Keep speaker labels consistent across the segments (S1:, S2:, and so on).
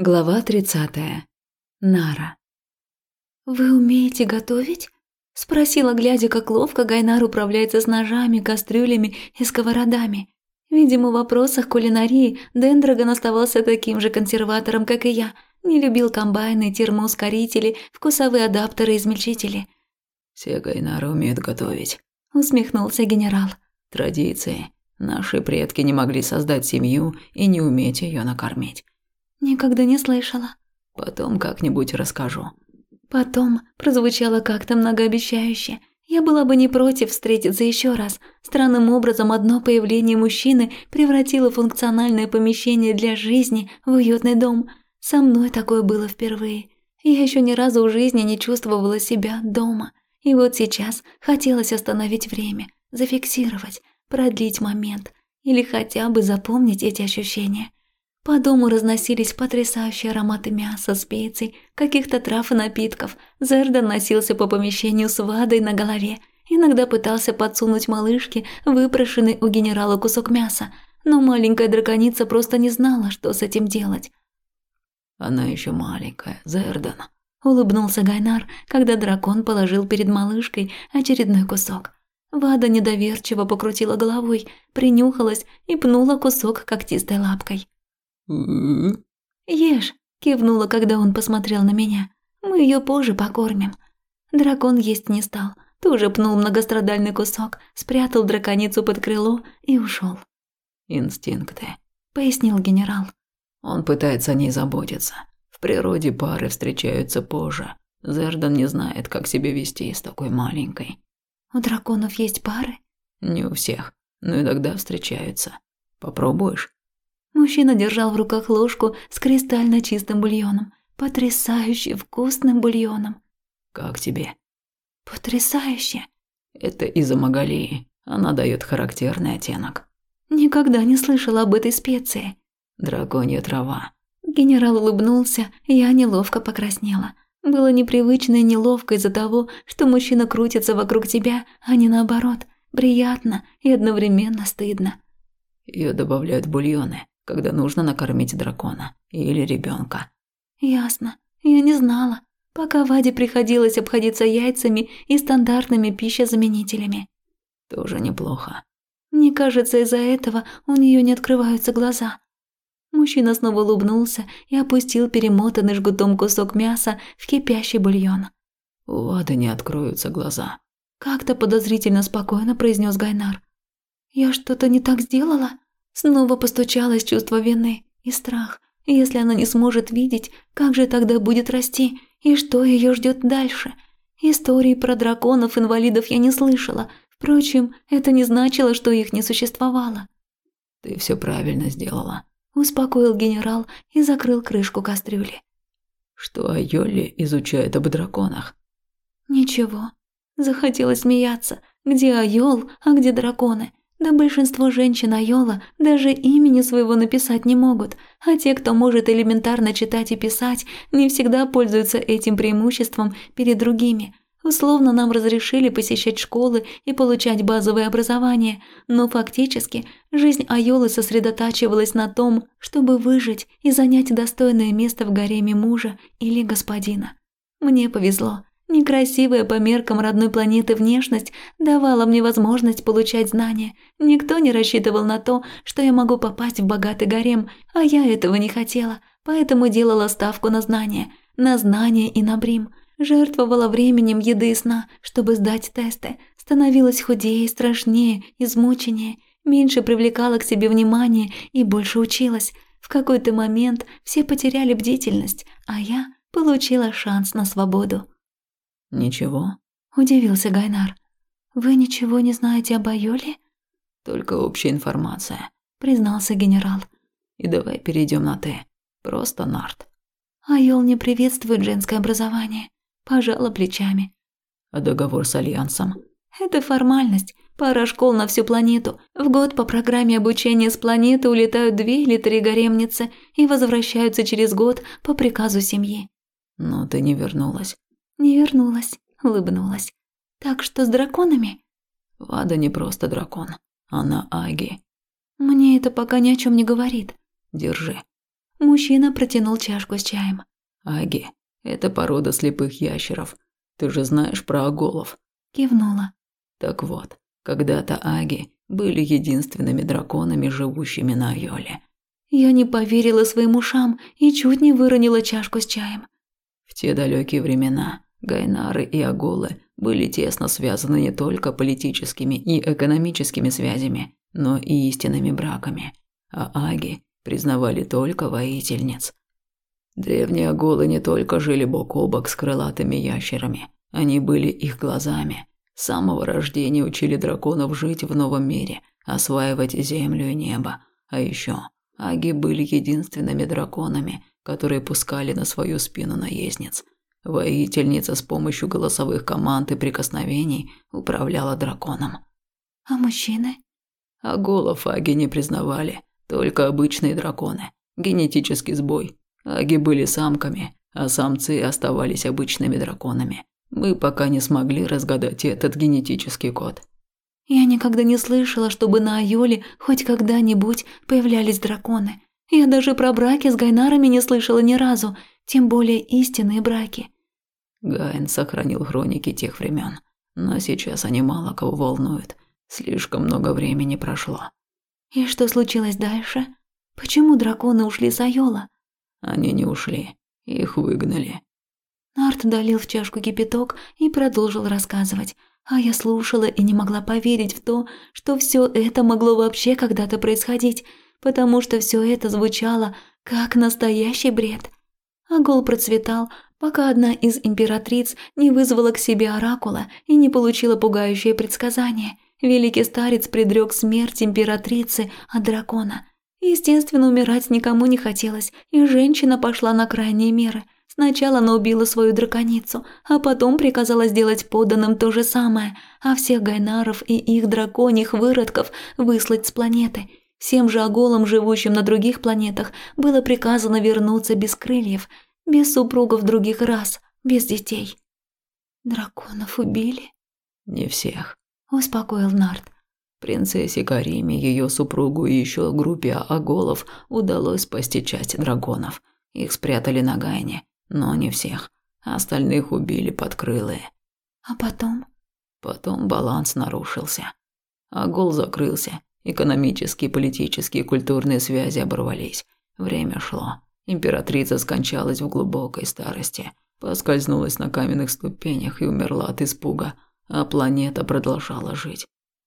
S1: Глава 30. Нара.
S2: «Вы умеете готовить?» – спросила, глядя, как ловко Гайнар управляется с ножами, кастрюлями и сковородами. Видимо, в вопросах кулинарии Дендрагон оставался таким же консерватором, как и я. Не любил комбайны, термоускорители, вкусовые адаптеры и измельчители.
S3: «Все Гайнары умеют готовить», –
S2: усмехнулся генерал.
S3: «Традиции. Наши предки не могли создать семью и не уметь ее накормить.
S2: Никогда не слышала.
S3: Потом как-нибудь расскажу.
S2: Потом прозвучало как-то многообещающе. Я была бы не против встретиться еще раз. Странным образом одно появление мужчины превратило функциональное помещение для жизни в уютный дом. Со мной такое было впервые. Я еще ни разу в жизни не чувствовала себя дома. И вот сейчас хотелось остановить время, зафиксировать, продлить момент или хотя бы запомнить эти ощущения. По дому разносились потрясающие ароматы мяса, специй, каких-то трав и напитков. Зердан носился по помещению с вадой на голове. Иногда пытался подсунуть малышке выпрошенный у генерала кусок мяса, но маленькая драконица просто не знала, что с этим делать.
S3: «Она еще маленькая, Зердан», – улыбнулся Гайнар, когда дракон положил перед малышкой очередной кусок.
S2: Вада недоверчиво покрутила головой, принюхалась и пнула кусок когтистой лапкой. «Ешь», – кивнула, когда он посмотрел на меня. «Мы ее позже покормим». Дракон есть не стал, тоже пнул многострадальный кусок, спрятал драконицу под крыло и ушел.
S3: «Инстинкты», –
S2: пояснил генерал.
S3: «Он пытается о ней заботиться. В природе пары встречаются позже. Зердан не знает, как себя вести с такой маленькой».
S2: «У драконов есть пары?»
S3: «Не у всех, но иногда встречаются. Попробуешь?»
S2: Мужчина держал в руках ложку с кристально чистым бульоном. Потрясающе вкусным бульоном.
S3: «Как тебе?»
S2: «Потрясающе!»
S3: «Это из-за Магалии. Она дает характерный оттенок».
S2: «Никогда не слышала об этой специи».
S3: «Драконья трава».
S2: Генерал улыбнулся, я неловко покраснела. Было непривычно и неловко из-за того, что мужчина крутится вокруг тебя, а не наоборот. Приятно и одновременно стыдно.
S3: Ее добавляют в бульоны когда нужно накормить дракона или ребенка.
S2: Ясно. Я не знала. Пока Ваде приходилось обходиться яйцами и стандартными пищезаменителями.
S3: Тоже неплохо.
S2: Мне кажется, из-за этого у нее не открываются глаза. Мужчина снова улыбнулся и опустил перемотанный жгутом кусок мяса в кипящий бульон.
S3: У Вады не откроются глаза.
S2: Как-то подозрительно спокойно произнес Гайнар. Я что-то не так сделала? Снова постучалось чувство вины и страх. Если она не сможет видеть, как же тогда будет расти и что ее ждет дальше? Истории про драконов-инвалидов я не слышала. Впрочем, это не значило, что их не существовало.
S3: «Ты все правильно сделала», –
S2: успокоил генерал и закрыл крышку кастрюли.
S3: «Что Айоли изучает об драконах?»
S2: «Ничего». Захотелось смеяться. Где Айол, а где драконы? Да большинство женщин Айола даже имени своего написать не могут, а те, кто может элементарно читать и писать, не всегда пользуются этим преимуществом перед другими. Условно нам разрешили посещать школы и получать базовое образование, но фактически жизнь Айолы сосредотачивалась на том, чтобы выжить и занять достойное место в гареме мужа или господина. Мне повезло. Некрасивая по меркам родной планеты внешность давала мне возможность получать знания. Никто не рассчитывал на то, что я могу попасть в богатый гарем, а я этого не хотела, поэтому делала ставку на знания, на знания и на брим. Жертвовала временем еды и сна, чтобы сдать тесты. Становилась худее, страшнее, измученнее, меньше привлекала к себе внимание и больше училась. В какой-то момент все потеряли бдительность, а я получила шанс на свободу.
S3: «Ничего?»
S2: – удивился Гайнар. «Вы ничего не знаете об Айоле?»
S3: «Только общая информация», –
S2: признался генерал.
S3: «И давай перейдем на «ты». Просто Нарт».
S2: «Айол не приветствует женское образование», – пожала плечами.
S3: «А договор с Альянсом?»
S2: «Это формальность. Пара школ на всю планету. В год по программе обучения с планеты улетают две или три гаремницы и возвращаются через год по приказу семьи».
S3: «Но ты не вернулась».
S2: Не вернулась, улыбнулась. Так что с драконами?
S3: Вада не просто дракон. Она Аги.
S2: Мне это пока ни о чем не говорит.
S3: Держи.
S2: Мужчина протянул чашку с чаем.
S3: Аги – это порода слепых ящеров. Ты же знаешь про оголов.
S2: Кивнула.
S3: Так вот, когда-то аги были единственными драконами, живущими на Айоле.
S2: Я не поверила своим ушам и чуть не выронила чашку с чаем.
S3: В те далекие времена Гайнары и Аголы были тесно связаны не только политическими и экономическими связями, но и истинными браками, а аги признавали только воительниц. Древние Аголы не только жили бок о бок с крылатыми ящерами, они были их глазами. С самого рождения учили драконов жить в новом мире, осваивать землю и небо, а еще аги были единственными драконами, которые пускали на свою спину наездниц – Воительница с помощью голосовых команд и прикосновений управляла драконом.
S2: А мужчины?
S3: А голов аги не признавали, только обычные драконы. Генетический сбой. Аги были самками, а самцы оставались обычными драконами. Мы пока не смогли разгадать этот генетический код.
S2: Я никогда не слышала, чтобы на Айоле хоть когда-нибудь появлялись драконы. Я даже про браки с Гайнарами не слышала ни разу, тем более истинные браки.
S3: Гайн сохранил хроники тех времен, но сейчас они мало кого волнуют. Слишком много времени прошло.
S2: И что случилось дальше? Почему драконы ушли с Айола?
S3: Они не ушли, их выгнали.
S2: Арт долил в чашку кипяток и продолжил рассказывать, а я слушала и не могла поверить в то, что все это могло вообще когда-то происходить, потому что все это звучало как настоящий бред. Агол процветал, пока одна из императриц не вызвала к себе оракула и не получила пугающее предсказание. Великий старец предрек смерть императрицы от дракона. Естественно, умирать никому не хотелось, и женщина пошла на крайние меры. Сначала она убила свою драконицу, а потом приказала сделать подданным то же самое, а всех гайнаров и их драконьих выродков выслать с планеты – Всем же оголам, живущим на других планетах, было приказано вернуться без крыльев, без супругов других рас, без детей. Драконов убили?
S3: Не всех,
S2: успокоил Нарт.
S3: Принцессе Кариме, ее супругу и еще группе оголов удалось спасти часть драконов. Их спрятали на Гайне, но не всех. Остальных убили подкрылые.
S2: А потом?
S3: Потом баланс нарушился. Агол закрылся, Экономические, политические, культурные связи оборвались. Время шло. Императрица скончалась в глубокой старости, поскользнулась на каменных ступенях и умерла от испуга, а планета продолжала жить.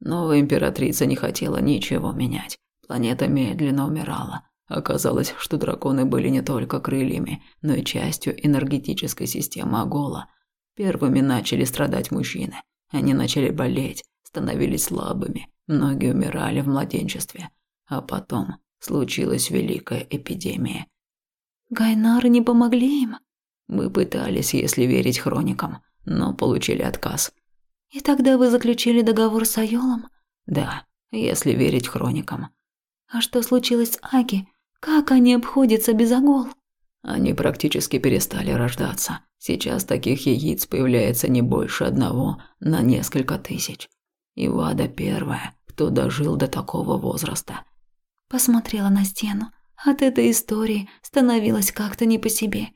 S3: Новая императрица не хотела ничего менять. Планета медленно умирала. Оказалось, что драконы были не только крыльями, но и частью энергетической системы Агола. Первыми начали страдать мужчины. Они начали болеть, становились слабыми, Многие умирали в младенчестве, а потом случилась великая эпидемия.
S2: Гайнары не помогли им?
S3: Мы пытались, если верить хроникам, но получили отказ.
S2: И тогда вы заключили договор с Айолом?
S3: Да, если верить хроникам.
S2: А что случилось с Аги? Как они обходятся без Агол?
S3: Они практически перестали рождаться. Сейчас таких яиц появляется не больше одного на несколько тысяч. И Вада первая, кто дожил до такого возраста.
S2: Посмотрела на стену. От этой истории становилось как-то не по себе.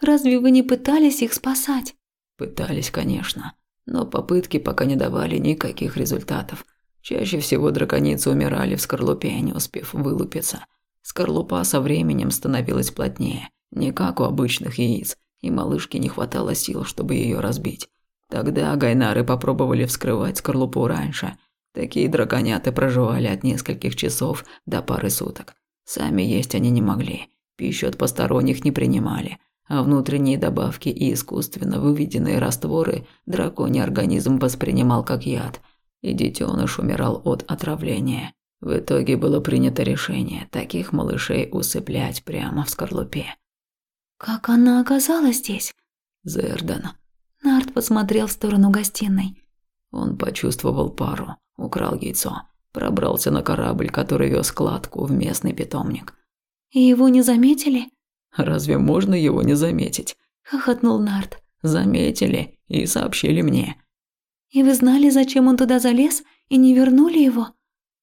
S2: Разве вы не пытались их спасать?
S3: Пытались, конечно. Но попытки пока не давали никаких результатов. Чаще всего драконицы умирали в скорлупе, не успев вылупиться. Скорлупа со временем становилась плотнее, не как у обычных яиц, и малышке не хватало сил, чтобы ее разбить. Тогда гайнары попробовали вскрывать скорлупу раньше. Такие драконяты проживали от нескольких часов до пары суток. Сами есть они не могли, пищу от посторонних не принимали, а внутренние добавки и искусственно выведенные растворы драконий организм воспринимал как яд, и детеныш умирал от отравления. В итоге было принято решение таких малышей усыплять прямо в скорлупе.
S2: «Как она оказалась здесь?»
S3: Зердан.
S2: Нарт посмотрел в сторону гостиной.
S3: Он почувствовал пару, украл яйцо, пробрался на корабль, который вез кладку в местный питомник.
S2: «И его не заметили?»
S3: «Разве можно его не заметить?»
S2: – хохотнул Нарт.
S3: «Заметили и сообщили мне».
S2: «И вы знали, зачем он туда залез, и не вернули его?»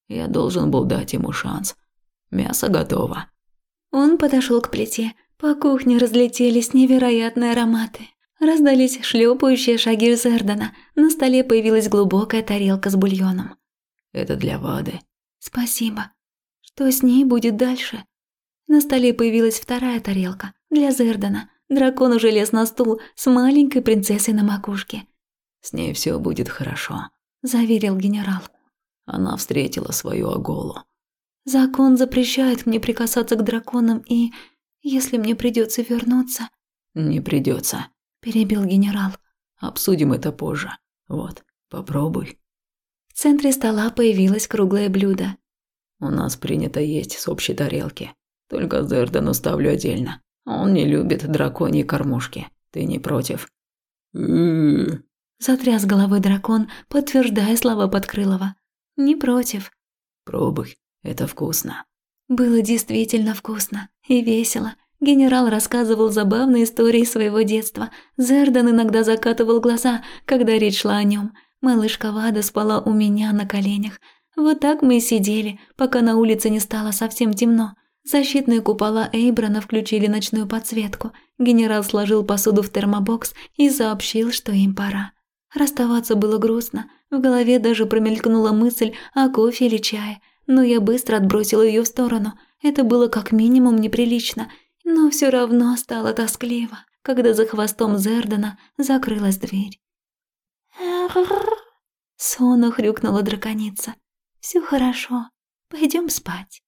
S3: «Я должен был дать ему шанс. Мясо готово».
S2: Он подошел к плите. По кухне разлетелись невероятные ароматы. Раздались шлепающие шаги Зердана. На столе появилась глубокая тарелка с бульоном.
S3: «Это для Вады».
S2: «Спасибо. Что с ней будет дальше?» На столе появилась вторая тарелка для Зердана. Дракон уже лез на стул с маленькой принцессой на макушке.
S3: «С ней все будет хорошо», –
S2: заверил генерал.
S3: Она встретила свою Аголу.
S2: «Закон запрещает мне прикасаться к драконам, и если мне придется вернуться...»
S3: «Не придется,
S2: перебил генерал.
S3: «Обсудим это позже. Вот, попробуй».
S2: В центре стола появилось круглое блюдо.
S3: «У нас принято есть с общей тарелки. Только Зердану ставлю отдельно. Он не любит драконьи кормушки. Ты не против?»
S2: Затряс головой дракон, подтверждая слова Подкрылова. «Не против».
S3: «Пробуй, это вкусно».
S2: Было действительно вкусно и весело. Генерал рассказывал забавные истории своего детства. Зердан иногда закатывал глаза, когда речь шла о нем. Малышка Вада спала у меня на коленях. Вот так мы и сидели, пока на улице не стало совсем темно. Защитные купола Эйбрана включили ночную подсветку. Генерал сложил посуду в термобокс и сообщил, что им пора. Расставаться было грустно. В голове даже промелькнула мысль о кофе или чае, но я быстро отбросила ее в сторону. Это было как минимум неприлично, но все равно стало тоскливо, когда за хвостом Зердана закрылась дверь. Сонно хрюкнула драконица. Все хорошо. Пойдем спать.